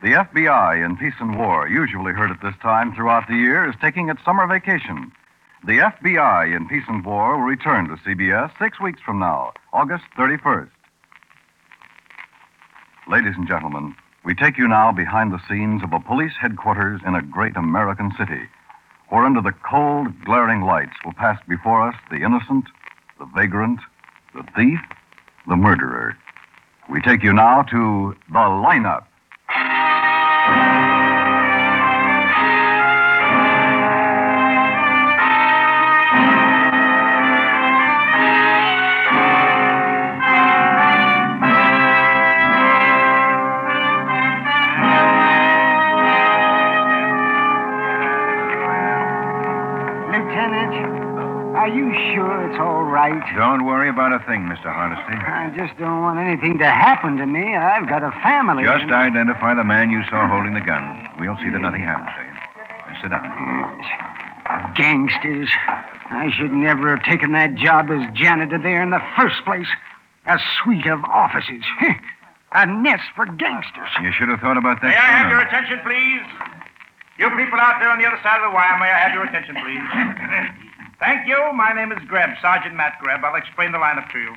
The FBI in Peace and War, usually heard at this time throughout the year, is taking its summer vacation. The FBI in Peace and War will return to CBS six weeks from now, August 31st. Ladies and gentlemen, we take you now behind the scenes of a police headquarters in a great American city, where under the cold, glaring lights will pass before us the innocent, the vagrant, the thief, the murderer. We take you now to the lineup. Lieutenant, are you sure it's all right? Don't worry about a thing, Mr. Hardesty. I just don't want anything to happen to me. I've got a family. Just and- identify the man you saw holding the gun. We'll see that nothing happens to you. Now sit down. Gangsters. I should never have taken that job as janitor there in the first place. A suite of offices. A nest for gangsters. You should have thought about that. May I have your attention, please? You people out there on the other side of the wire, may I have your attention, please? Thank you. My name is Grebb, Sergeant Matt Grebb. I'll explain the lineup to you.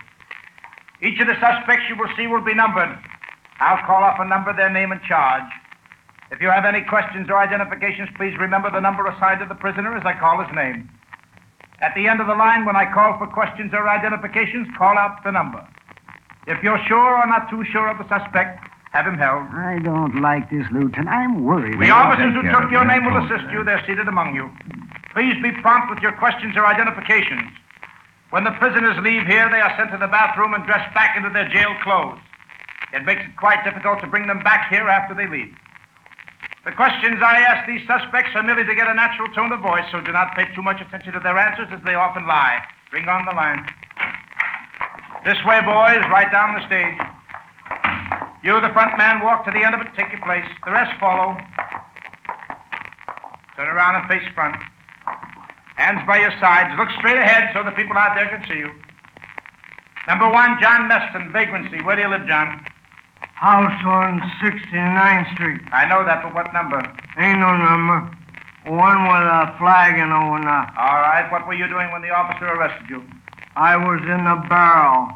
Each of the suspects you will see will be numbered. I'll call off a number, their name, and charge. If you have any questions or identifications, please remember the number assigned to the prisoner as I call his name. At the end of the line, when I call for questions or identifications, call out the number. If you're sure or not too sure of the suspect, have him held. I don't like this, Lieutenant. I'm worried. The officers who took your name will assist you. They're seated among you. Please be prompt with your questions or identifications. When the prisoners leave here, they are sent to the bathroom and dressed back into their jail clothes. It makes it quite difficult to bring them back here after they leave. The questions I ask these suspects are merely to get a natural tone of voice, so do not pay too much attention to their answers as they often lie. Bring on the line. This way, boys, right down the stage. You, the front man, walk to the end of it, take your place. The rest follow. Turn around and face front. Hands by your sides. Look straight ahead so the people out there can see you. Number one, John Meston, vagrancy. Where do you live, John? House on 69th Street. I know that, but what number? Ain't no number. One with a flag and a one. All right. What were you doing when the officer arrested you? I was in a barrel.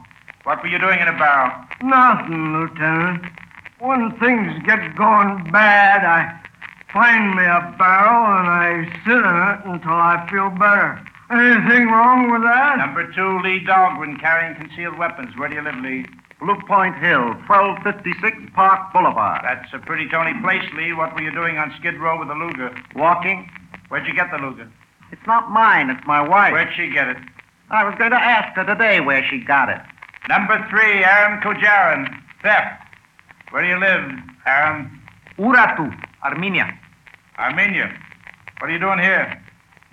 What were you doing in a barrel? Nothing, Lieutenant. When things get going bad, I find me a barrel and I sit in it until I feel better. Anything wrong with that? Number two, Lee Dahlgren, carrying concealed weapons. Where do you live, Lee? Blue Point Hill, 1256 Park Boulevard. That's a pretty tony place, Lee. What were you doing on Skid Row with the Luger? Walking? Where'd you get the Luger? It's not mine, it's my wife. Where'd she get it? I was going to ask her today where she got it. Number three, Aram Kojaran, theft. Where do you live, Aram? Uratu, Armenia. Armenia. What are you doing here?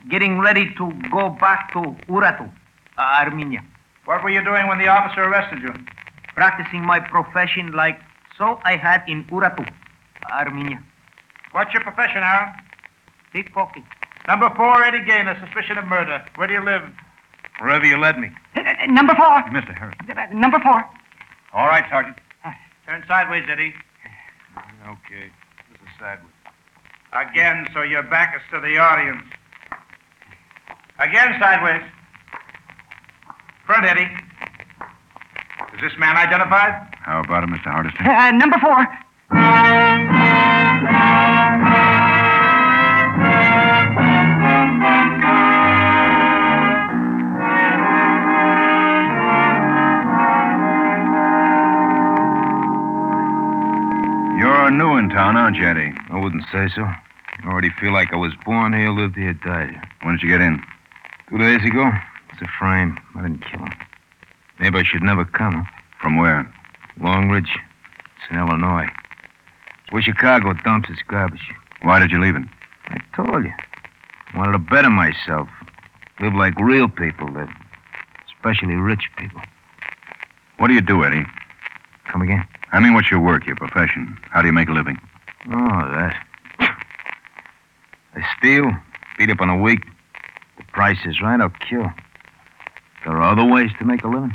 Getting ready to go back to Uratu, uh, Armenia. What were you doing when the officer arrested you? Practicing my profession like so I had in Uratu, Armenia. What's your profession, Aram? Pickpocket. Number four, Eddie Gaynor, suspicion of murder. Where do you live? Wherever you led me. Eh, eh, eh, number four. Mr. Harris. Number four. All right, Sergeant. Ah. Turn sideways, Eddie. Okay. This is sideways. Again, so your back is to the audience. Again, sideways. Front, Eddie. Is this man identified? How about it, Mr. Hardesty? Uh, number four. You're new in town, aren't you, Eddie? I wouldn't say so. I already feel like I was born here, lived here, died here. When did you get in? Two days ago, it's a frame. I didn't kill him. Maybe I should never come. Huh? From where? Long Ridge. It's in Illinois. It's where Chicago dumps its garbage. Why did you leave it? I told you. I wanted to better myself. Live like real people live. Especially rich people. What do you do, Eddie? Come again? I mean, what's your work, your profession? How do you make a living? Oh, that. I steal, beat up on a week. The price is right, I'll kill. There are other ways to make a living.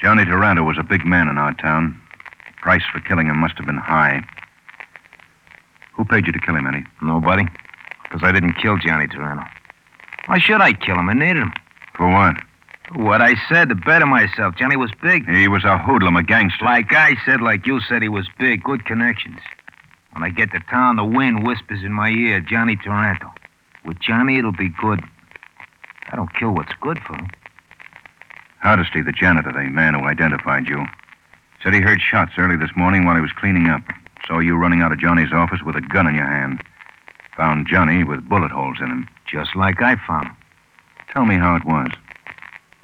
Johnny Taranto was a big man in our town. The price for killing him must have been high. Who paid you to kill him, Eddie? Nobody. Because I didn't kill Johnny Taranto. Why should I kill him? I needed him. For what? What I said to better myself. Johnny was big. He was a hoodlum, a gangster. Like I said, like you said, he was big. Good connections. When I get to town, the wind whispers in my ear, Johnny Taranto. With Johnny, it'll be good. I don't kill what's good for me. Hardesty, the janitor, the man who identified you, said he heard shots early this morning while he was cleaning up. Saw you running out of Johnny's office with a gun in your hand. Found Johnny with bullet holes in him. Just like I found him. Tell me how it was.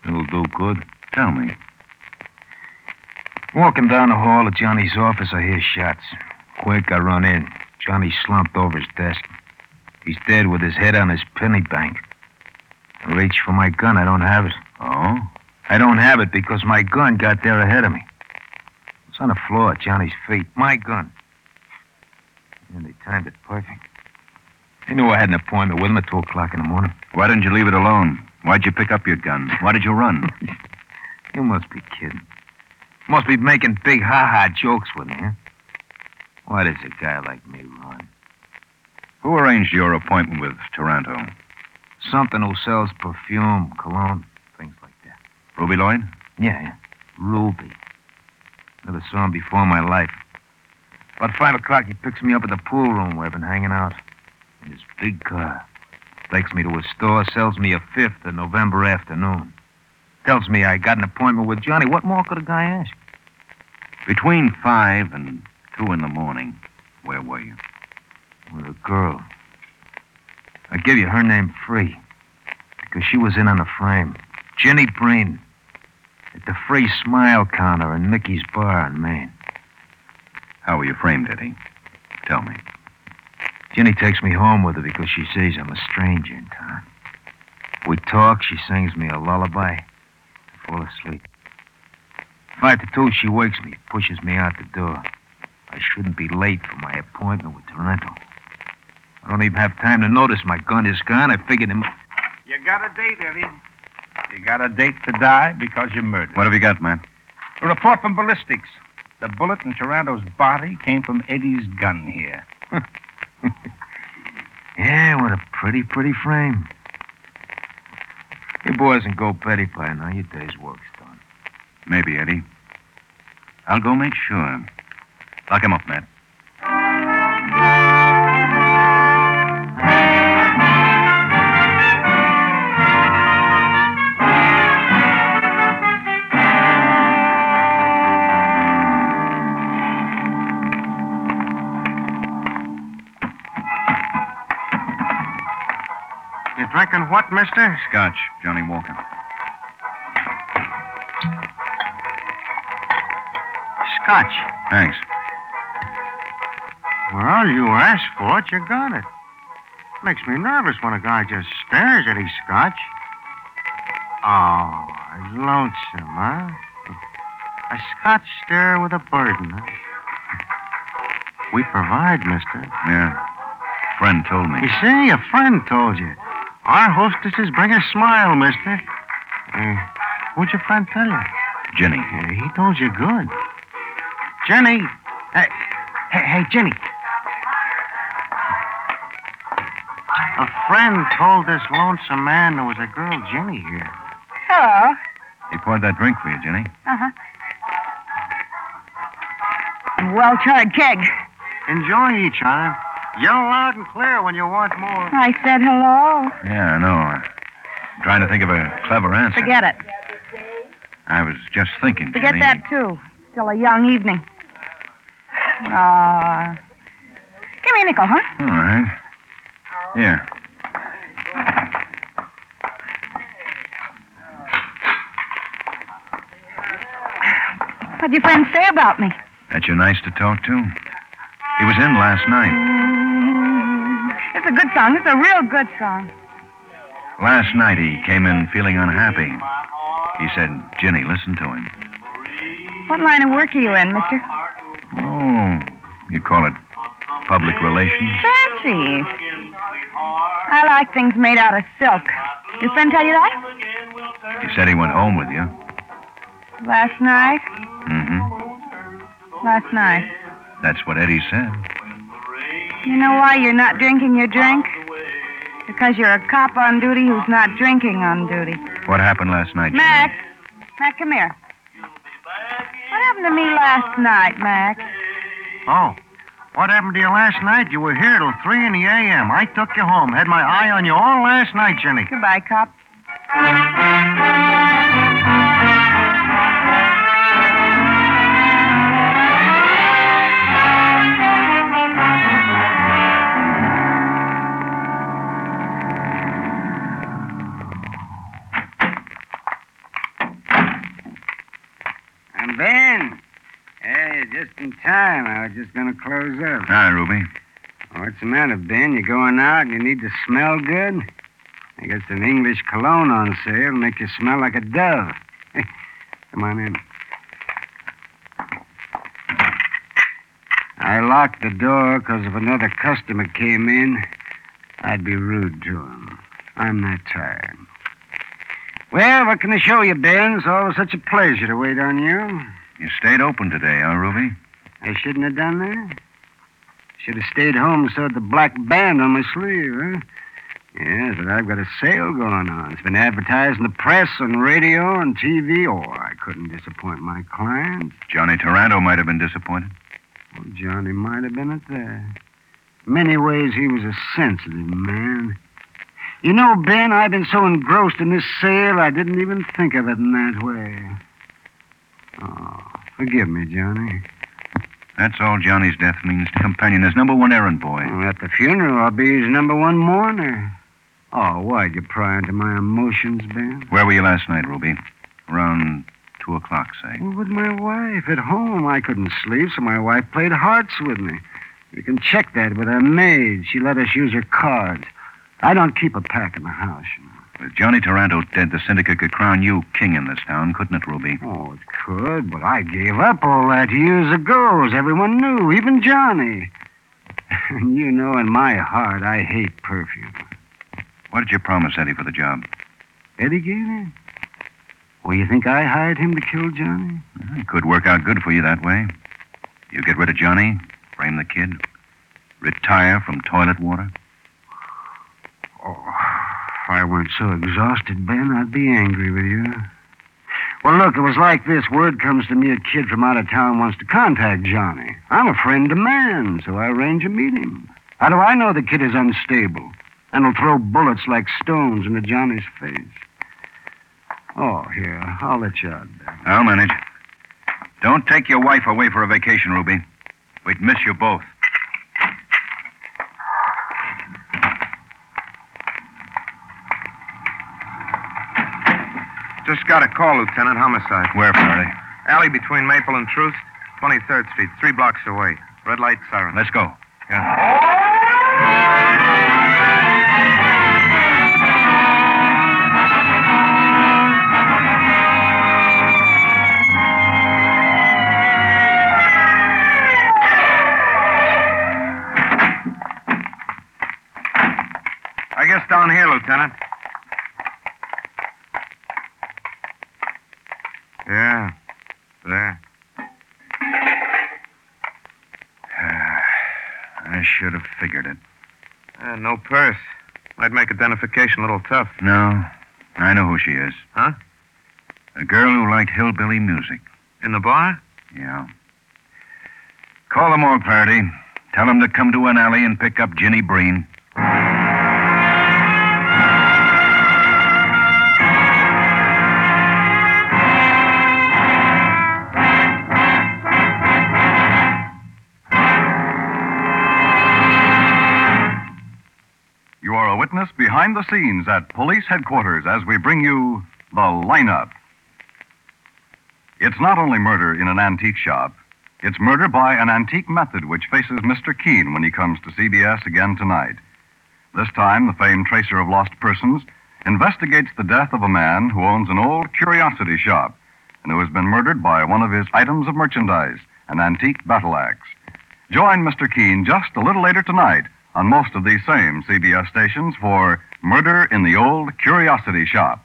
It'll do good. Tell me. Walking down the hall of Johnny's office, I hear shots. Quick, I run in. Johnny slumped over his desk. He's dead with his head on his penny bank. I reach for my gun. I don't have it. Oh? I don't have it because my gun got there ahead of me. It's on the floor at Johnny's feet. My gun. And they timed it perfect. They knew I had an appointment with him at 2 o'clock in the morning. Why didn't you leave it alone? Why'd you pick up your gun? Why did you run? You must be kidding. Must be making big ha-ha jokes with me, huh? Why does a guy like me run? Who arranged your appointment with Taranto? Something who sells perfume, cologne, things like that. Ruby Lloyd? Yeah, yeah. Ruby. Never saw him before in my life. About five o'clock, he picks me up at the pool room where I've been hanging out. In his big car. Takes me to his store, sells me a fifth of November afternoon. Tells me I got an appointment with Johnny. What more could a guy ask? Between five and two in the morning, where were you? With a girl. I give you her name free. Because she was in on the frame. Jenny Breen. At the free smile counter in Mickey's bar in Maine. How were you framed, Eddie? Tell me. Jenny takes me home with her because she sees I'm a stranger in town. We talk, she sings me a lullaby. I fall asleep. Five to two, she wakes me, pushes me out the door. I shouldn't be late for my appointment with Taranto. I don't even have time to notice my gun is gone. I figured him. You got a date, Eddie. You got a date to die because you murdered. What have you got, man? A report from ballistics. The bullet in Taranto's body came from Eddie's gun here. Yeah, what a pretty, pretty frame. You boys can go petty pie now. Your day's work's done. Maybe, Eddie. I'll go make sure. Lock him up, Matt. You drinking what, mister? Scotch, Johnnie Walker. Scotch. Thanks. Well, you asked for it, you got it. Makes me nervous when a guy just stares at his scotch. Oh, lonesome, huh? A scotch stare with a burden, huh? We provide, mister. Yeah. Friend told me. You see, a friend told you. Our hostesses bring a smile, mister. Uh, what'd your friend tell you? Jenny. Yeah, he told you good. Jenny. Hey, hey, hey, Jenny. A friend told this lonesome man there was a girl, Jenny, here. Hello. He poured that drink for you, Jenny. Uh-huh. Well tried keg. Enjoy each other. Yell loud and clear when you want more. I said hello. Yeah, I know. I'm trying to think of a clever answer. Forget it. I was just thinking. Forget Jenny. that, too. Still a young evening. Uh, give me a nickel, huh? All right. Here. What'd your friend say about me? That you're nice to talk to? He was in last night. It's a good song. It's a real good song. Last night he came in feeling unhappy. He said, Jenny, listen to him. What line of work are you in, mister? Oh, you call it public relations? Fancy. I like things made out of silk. Your friend tell you that? He said he went home with you. Last night? Mm-hmm. Last night. That's what Eddie said. You know why you're not drinking your drink? Because you're a cop on duty who's not drinking on duty. What happened last night? Mac, Mac, come here. What happened to me last night, Mac? Oh. What happened to you last night? You were here till 3 in the a.m. I took you home. Had my eye on you all last night, Jenny. Goodbye, cop. In time. I was just going to close up. Hi, Ruby. What's the matter, Ben? You going out and you need to smell good? I guess an English cologne on sale make you smell like a dove. Come on in. I locked the door because if another customer came in, I'd be rude to him. I'm that tired. Well, what can I show you, Ben? It's always such a pleasure to wait on you. You stayed open today, huh, Ruby? I shouldn't have done that. Should have stayed home and sewed the black band on my sleeve, huh? Yes, but I've got a sale going on. It's been advertised in the press, on radio, and TV. Oh, I couldn't disappoint my clients. Johnny Taranto might have been disappointed. Well, Johnny might have been at that. Many ways, he was a sensitive man. You know, Ben, I've been so engrossed in this sale, I didn't even think of it in that way. Oh, forgive me, Johnny. That's all Johnny's death means to Companion, his number one errand boy. Well, at the funeral, I'll be his number one mourner. Oh, why'd you pry into my emotions, Ben? Where were you last night, Ruby? Around two o'clock, say. Well, with my wife at home. I couldn't sleep, so my wife played hearts with me. You can check that with her maid. She let us use her cards. I don't keep a pack in the house, you know. With Johnny Taranto dead, the syndicate could crown you king in this town, couldn't it, Ruby? Oh, it could, but I gave up all that years ago, as everyone knew, even Johnny. And you know, in my heart, I hate perfume. What did you promise Eddie for the job? Eddie gave in. Well, you think I hired him to kill Johnny? It could work out good for you that way. You get rid of Johnny, frame the kid, retire from toilet water. Oh, if I weren't so exhausted, Ben, I'd be angry with you. Well, look, it was like this. Word comes to me a kid from out of town wants to contact Johnny. I'm a friend of man, so I arrange a meeting. How do I know the kid is unstable and will throw bullets like stones into Johnny's face? Oh, here, I'll let you out, Ben. I'll manage. Don't take your wife away for a vacation, Ruby. We'd miss you both. Just got a call, Lieutenant. Homicide. Where, Faraday? Alley between Maple and Truth, 23rd Street, three blocks away. Red light siren. Let's go. Yeah. I guess down here, Lieutenant. Yeah. There. I should have figured it. Uh, no purse. Might make identification a little tough. No, I know who she is. Huh? A girl who liked hillbilly music. In the bar? Yeah. Call them all, Faraday. Tell them to come to an alley and pick up Jenny Breen. Behind the scenes at police headquarters as we bring you the lineup. It's not only murder in an antique shop, it's murder by an antique method which faces Mr. Keene when he comes to CBS again tonight. This time, the famed tracer of lost persons investigates the death of a man who owns an old curiosity shop and who has been murdered by one of his items of merchandise, an antique battle axe. Join Mr. Keene just a little later tonight on most of these same CBS stations for Murder in the Old Curiosity Shop.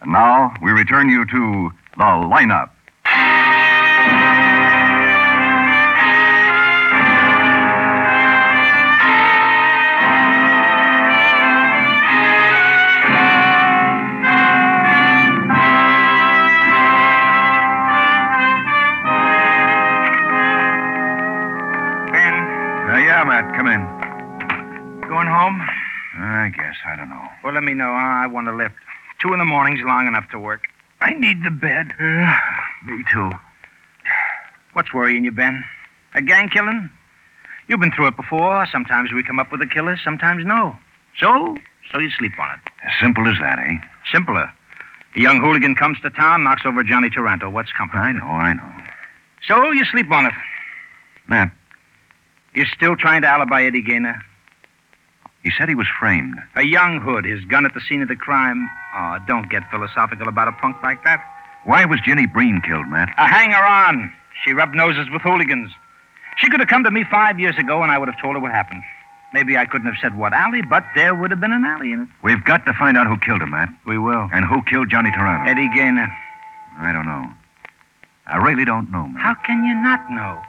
And now we return you to the lineup. I don't know. Well, let me know. I want a lift. Two in the morning's long enough to work. I need the bed. Me too. What's worrying you, Ben? A gang killing? You've been through it before. Sometimes we come up with a killer, sometimes no. So, so you sleep on it. As simple as that, eh? Simpler. A young hooligan comes to town, knocks over Johnny Taranto. What's comfort? I know, I know. So you sleep on it. Matt, You're still trying to alibi Eddie Gaynor? He said he was framed. A young hood, his gun at the scene of the crime. Oh, don't get philosophical about a punk like that. Why was Jenny Breen killed, Matt? A hanger on. She rubbed noses with hooligans. She could have come to me five years ago, and I would have told her what happened. Maybe I couldn't have said what alley, but there would have been an alley in it. We've got to find out who killed him, Matt. We will. And who killed Johnny Taranto. Eddie Gaynor. I don't know. I really don't know, Matt. How can you not know?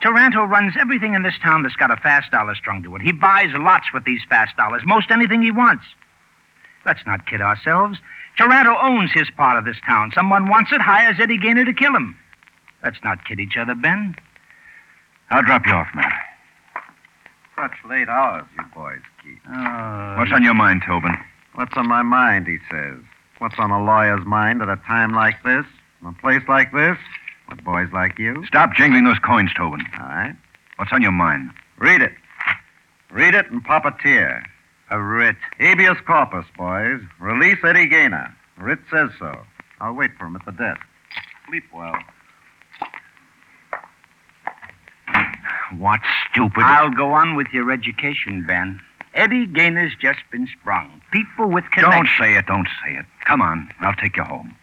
Taranto runs everything in this town that's got a fast dollar strung to it. He buys lots with these fast dollars, most anything he wants. Let's not kid ourselves. Taranto owns his part of this town. Someone wants it, hires Eddie Gaynor to kill him. Let's not kid each other, Ben. I'll drop you off, Matt. Such late hours, you boys keep. Uh, What's on your mind, Tobin? What's on my mind, he says. What's on a lawyer's mind at a time like this? In a place like this? With boys like you? Stop jingling those coins, Tobin. All right. What's on your mind? Read it. Read it and pop a tear. A writ. Habeas corpus, boys. Release Eddie Gaynor. Writ says so. I'll wait for him at the desk. Sleep well. What stupid. I'll go on with your education, Ben. Eddie Gaynor's just been sprung. People with connections. Don't say it, don't say it. Come on, I'll take you home.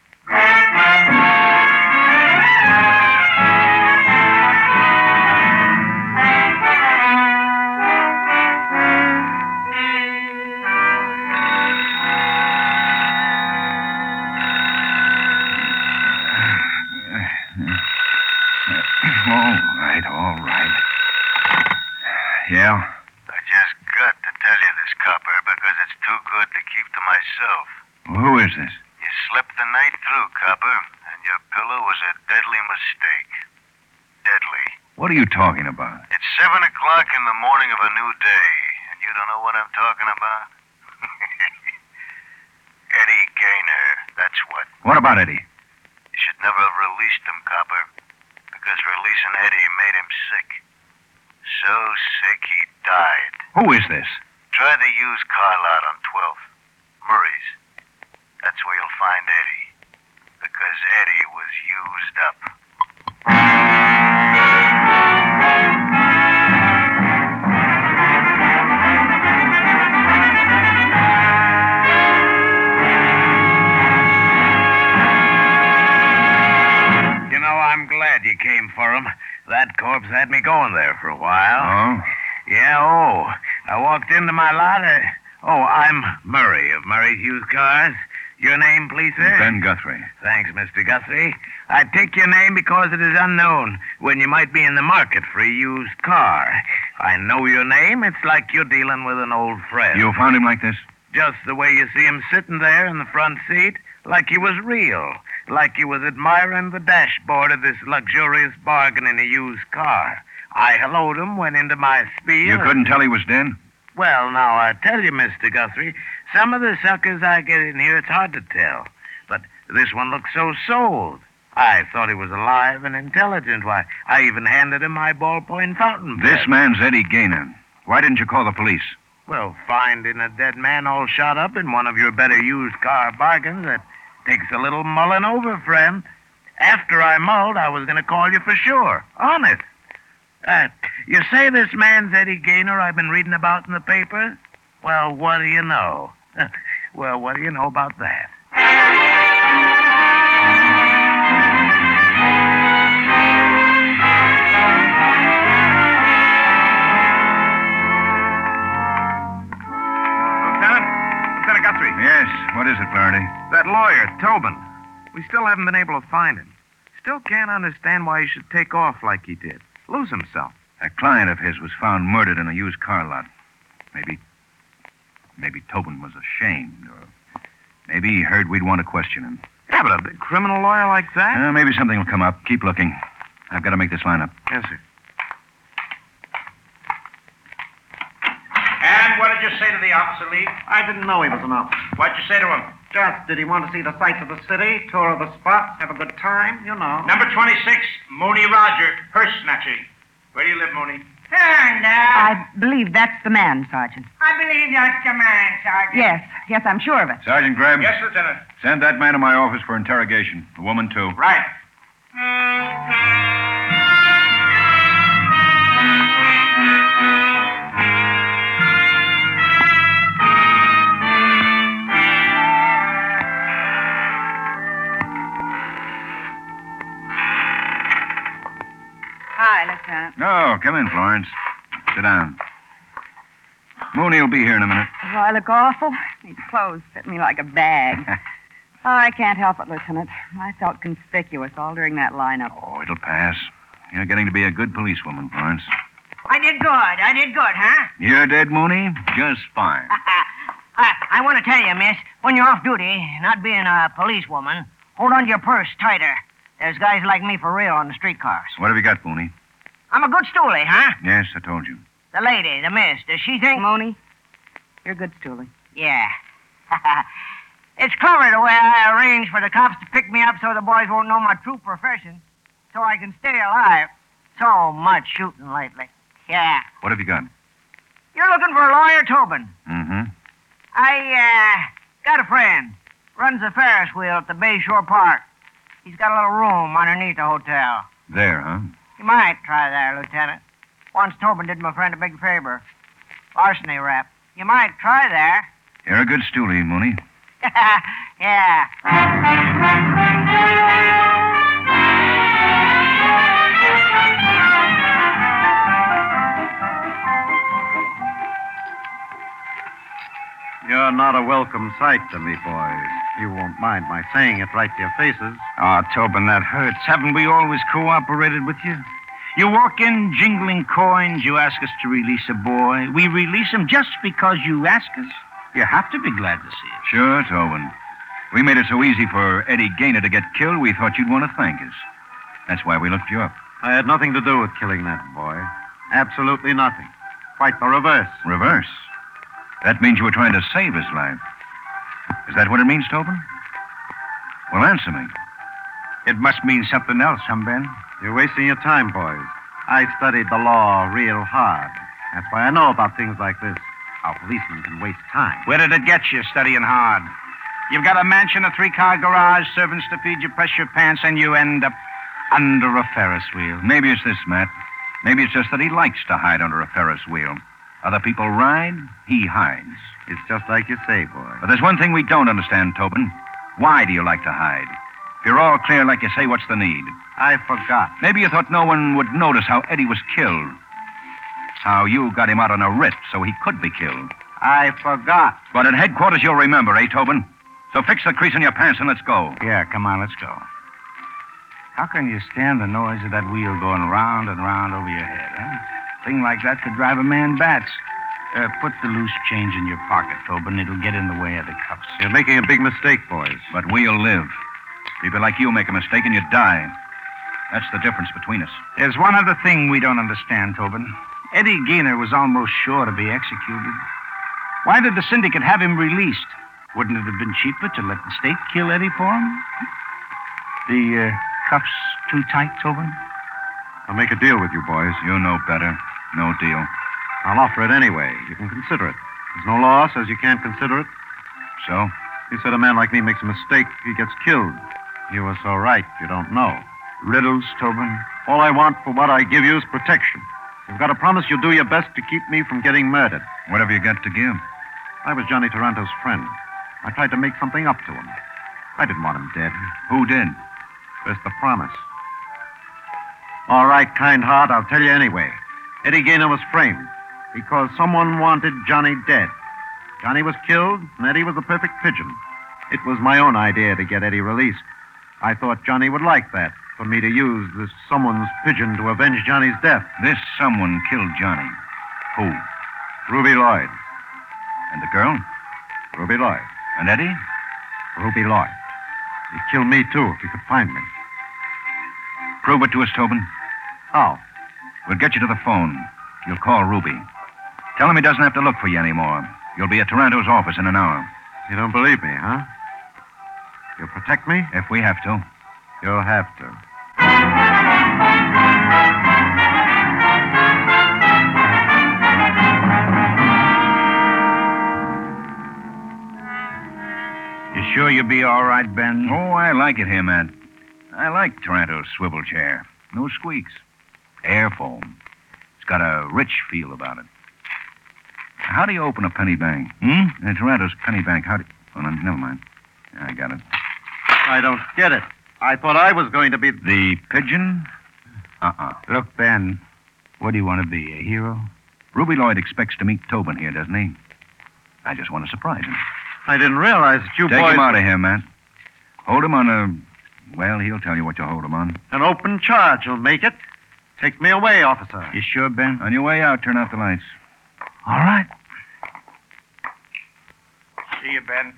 Who is this? You slept the night through, Copper, and your pillow was a deadly mistake. Deadly. What are you talking about? It's seven o'clock in the morning of a new day, and you don't know what I'm talking about? Eddie Gaynor, that's what. What about Eddie? You should never have released him, Copper, because releasing Eddie made him sick. So sick he died. Who is this? Try to use car came for him. That corpse had me going there for a while. Oh? Yeah, oh. I walked into my lot. Uh, oh, I'm Murray of Murray's Used Cars. Your name, please, sir? Ben Guthrie. Thanks, Mr. Guthrie. I take your name because it is unknown when you might be in the market for a used car. I know your name. It's like you're dealing with an old friend. You found him like this? Just the way you see him sitting there in the front seat, like he was real, like he was admiring the dashboard of this luxurious bargain in a used car. I helloed him, went into my spiel. You couldn't tell he was dead? Well, now, I tell you, Mr. Guthrie, some of the suckers I get in here, it's hard to tell. But this one looked so sold. I thought he was alive and intelligent. Why, I even handed him my ballpoint fountain pen. This man's Eddie Gaynor. Why didn't you call the police? Well, finding a dead man all shot up in one of your better used car bargains, that takes a little mulling over, friend. After I mulled, I was going to call you for sure. Honest. Uh, you say this man's Eddie Gaynor I've been reading about in the paper? Well, what do you know? well, what do you know about that? What is it, Faraday? That lawyer, Tobin. We still haven't been able to find him. Still can't understand why he should take off like he did. Lose himself. A client of his was found murdered in a used car lot. Maybe. Maybe Tobin was ashamed, or maybe he heard we'd want to question him. Yeah, but a big criminal lawyer like that? Uh, maybe something will come up. Keep looking. I've got to make this lineup. Yes, sir. Did you say to the officer, Lee? I didn't know he was an officer. What'd you say to him? Just, did he want to see the sights of the city, tour of the spots, have a good time? You know. Number 26, Mooney Roger, purse snatching. Where do you live, Mooney? Turn I believe that's the man, Sergeant. I believe that's the man, Sergeant. Yes, yes, I'm sure of it. Sergeant Grebb, Yes, Lieutenant. send that man to my office for interrogation. The woman, too. Right. Mm-hmm. Lieutenant. No, come in, Florence. Sit down. Mooney will be here in a minute. Do I look awful? These clothes fit me like a bag. oh, I can't help it, Lieutenant. I felt conspicuous all during that lineup. Oh, it'll pass. You're getting to be a good policewoman, Florence. I did good. I did good, huh? You're dead, Mooney? Just fine. I, I want to tell you, miss, when you're off duty, not being a policewoman, hold on to your purse tighter. There's guys like me for real on the streetcars. What have you got, Mooney? I'm a good stoolie, huh? Yes, I told you. The lady, the miss, does she think... Mooney, you're a good stoolie. Yeah. it's clever the way I arranged for the cops to pick me up so the boys won't know my true profession, so I can stay alive. So much shooting lately. Yeah. What have you got? You're looking for a lawyer, Tobin. Mm-hmm. I, uh, got a friend. Runs a Ferris wheel at the Bayshore Park. He's got a little room underneath the hotel. There, huh? You might try there, Lieutenant. Once Tobin did my friend a big favor. Larceny rap. You might try there. You're a good stoolie, Mooney. yeah. You're not a welcome sight to me, boys. You won't mind my saying it right to your faces. Oh, Tobin, that hurts. Haven't we always cooperated with you? You walk in jingling coins, you ask us to release a boy. We release him just because you ask us. You have to be glad to see it. Sure, Tobin. We made it so easy for Eddie Gaynor to get killed, we thought you'd want to thank us. That's why we looked you up. I had nothing to do with killing that boy. Absolutely nothing. Quite the reverse. Reverse. That means you were trying to save his life. Is that what it means, Tobin? Well, answer me. It must mean something else, huh, Ben? You're wasting your time, boys. I studied the law real hard. That's why I know about things like this. How policemen can waste time. Where did it get you, studying hard? You've got a mansion, a three car garage, servants to feed you, press your pants, and you end up under a Ferris wheel. Maybe it's this, Matt. Maybe it's just that he likes to hide under a Ferris wheel. Other people ride, he hides. It's just like you say, boy. But there's one thing we don't understand, Tobin. Why do you like to hide? If you're all clear like you say, what's the need? I forgot. Maybe you thought no one would notice how Eddie was killed. How you got him out on a writ so he could be killed. I forgot. But at headquarters, you'll remember, eh, Tobin? So fix the crease in your pants and let's go. Yeah, come on, let's go. How can you stand the noise of that wheel going round and round over your head, huh? Thing like that could drive a man bats. Uh, put the loose change in your pocket, Tobin. It'll get in the way of the cuffs. You're making a big mistake, boys. But we'll live. People like you make a mistake and you die. That's the difference between us. There's one other thing we don't understand, Tobin. Eddie Gaynor was almost sure to be executed. Why did the syndicate have him released? Wouldn't it have been cheaper to let the state kill Eddie for him? The uh, cuffs too tight, Tobin? I'll make a deal with you, boys. You know better. No deal. I'll offer it anyway. You can consider it. There's no law says you can't consider it. So? You said a man like me makes a mistake, he gets killed. You were so right. You don't know. Riddles, Tobin? All I want for what I give you is protection. You've got to promise you'll do your best to keep me from getting murdered. What have you got to give? I was Johnny Taranto's friend. I tried to make something up to him. I didn't want him dead. Who did? There's the promise. All right, kind heart, I'll tell you anyway. Eddie Gaynor was framed because someone wanted Johnny dead. Johnny was killed, and Eddie was the perfect pigeon. It was my own idea to get Eddie released. I thought Johnny would like that, for me to use this someone's pigeon to avenge Johnny's death. This someone killed Johnny. Who? Ruby Lloyd. And the girl? Ruby Lloyd. And Eddie? Ruby Lloyd. He'd kill me, too, if he could find me. Prove it to us, Tobin. How? We'll get you to the phone. You'll call Ruby. Tell him he doesn't have to look for you anymore. You'll be at Taranto's office in an hour. You don't believe me, huh? You'll protect me? If we have to. You'll have to. You sure you'll be all right, Ben? Oh, I like it here, Matt. I like Taranto's swivel chair. No squeaks. Air foam. It's got a rich feel about it. How do you open a penny bank? Hmm? Uh, Taranto's penny bank. How do? you... Oh, no, never mind. I got it. I don't get it. I thought I was going to be. The pigeon? Uh-uh. Look, Ben, what do you want to be, a hero? Ruby Lloyd expects to meet Tobin here, doesn't he? I just want to surprise him. I didn't realize that you Take boys. him out of here, Matt. Hold him on a. Well, he'll tell you what you hold him on. An open charge will make it. Take me away, officer. You sure, Ben? On your way out, turn off the lights. All right. See you, Ben.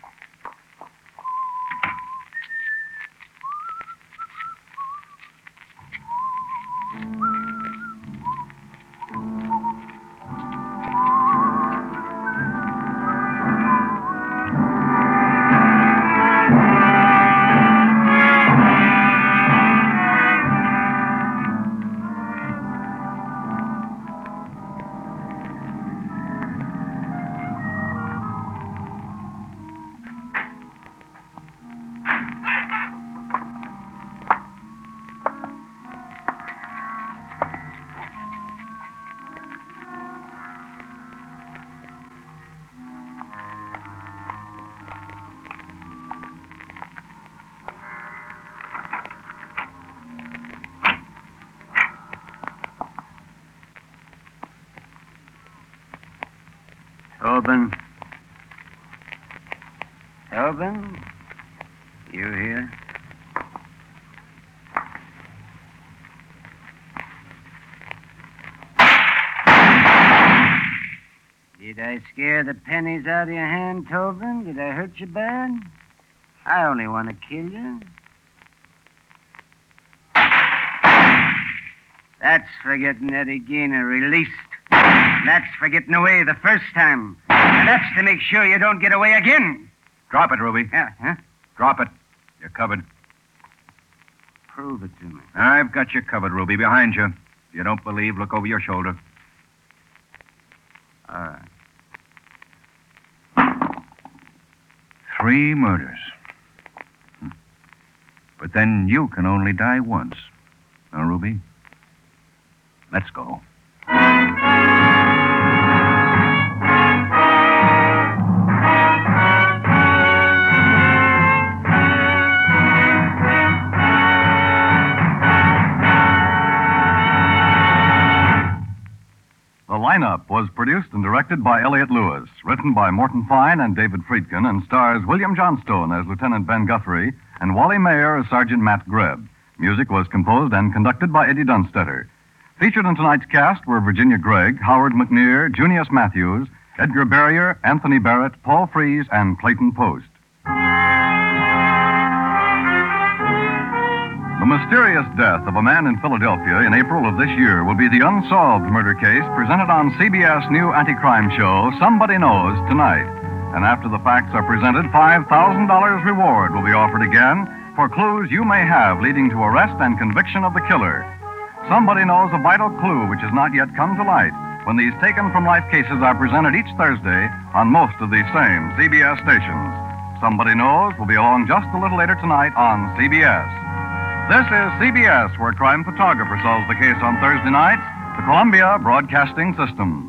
Tobin. Tobin? You here? Did I scare the pennies out of your hand, Tobin? Did I hurt you bad? I only want to kill you. That's for getting Eddie Gaynor released. That's for getting away the first time. That's to make sure you don't get away again. Drop it, Ruby. Yeah, huh? Drop it. You're covered. Prove it to me. I've got you covered, Ruby. Behind you. If you don't believe, look over your shoulder. All right. Three murders. Hmm. But then you can only die once. Now, Ruby, let's go. Lineup was produced and directed by Elliott Lewis, written by Morton Fine and David Friedkin, and stars William Johnstone as Lieutenant Ben Guthrie and Wally Maher as Sergeant Matt Grebb. Music was composed and conducted by Eddie Dunstedter. Featured in tonight's cast were Virginia Gregg, Howard McNear, Junius Matthews, Edgar Barrier, Anthony Barrett, Paul Frees, and Clayton Post. Mysterious death of a man in Philadelphia in April of this year will be the unsolved murder case presented on CBS new anti-crime show Somebody Knows tonight. And after the facts are presented, $5,000 reward will be offered again for clues you may have leading to arrest and conviction of the killer. Somebody knows a vital clue which has not yet come to light when these taken from life cases are presented each Thursday on most of these same CBS stations. Somebody Knows will be along just a little later tonight on CBS. This is CBS, where crime photographer solves the case on Thursday nights, the Columbia Broadcasting System.